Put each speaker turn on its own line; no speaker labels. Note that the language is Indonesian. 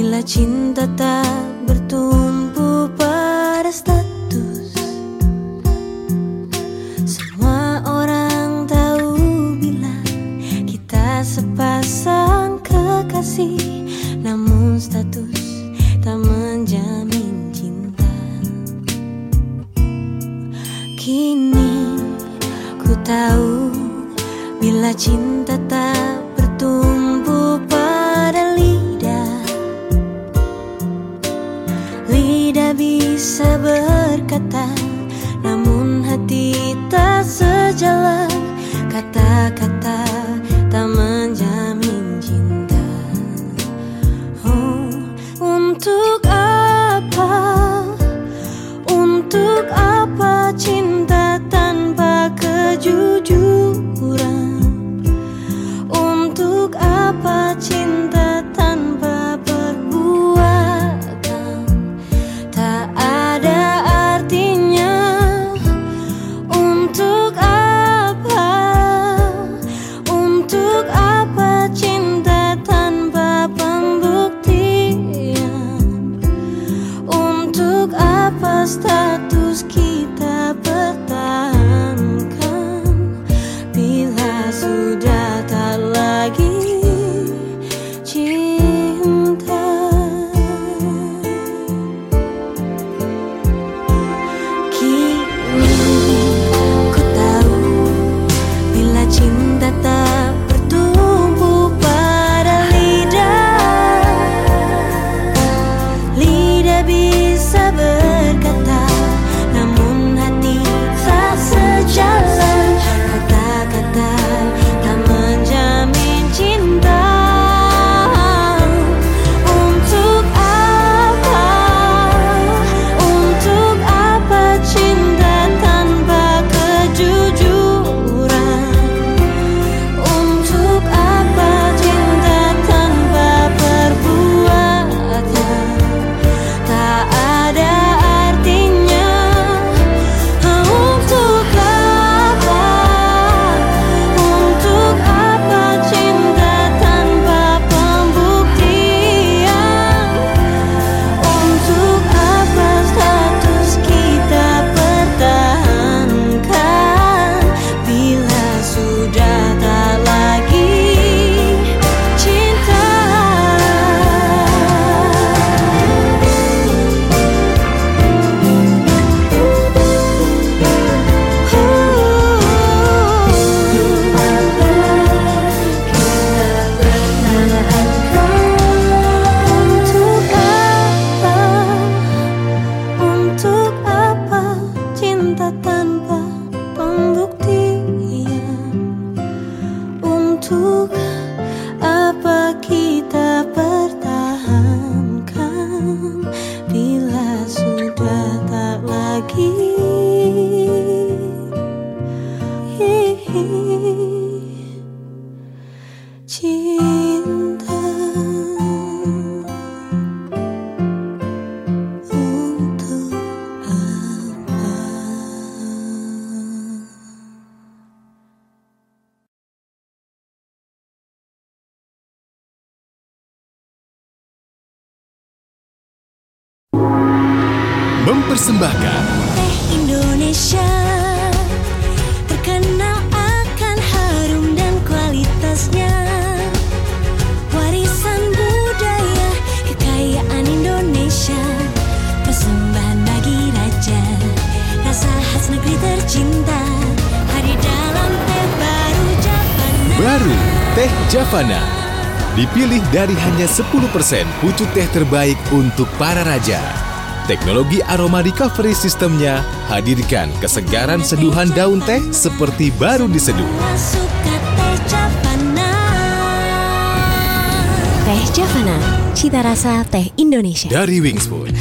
Bila cinta tak bertumpu pada status Semua orang tahu bila kita sepasang kekasih. Namun status tak menjamin cinta. Kini ku tahu bila cinta tak
mempersembahkan
Teh Indonesia. Baru
Teh Javana Dipilih dari hanya 10% pucuk teh terbaik untuk para raja. Teknologi aroma recovery sistemnya hadirkan kesegaran seduhan daun teh seperti baru diseduh.
Teh Javana,
cita rasa teh Indonesia.
Dari Wingspoon.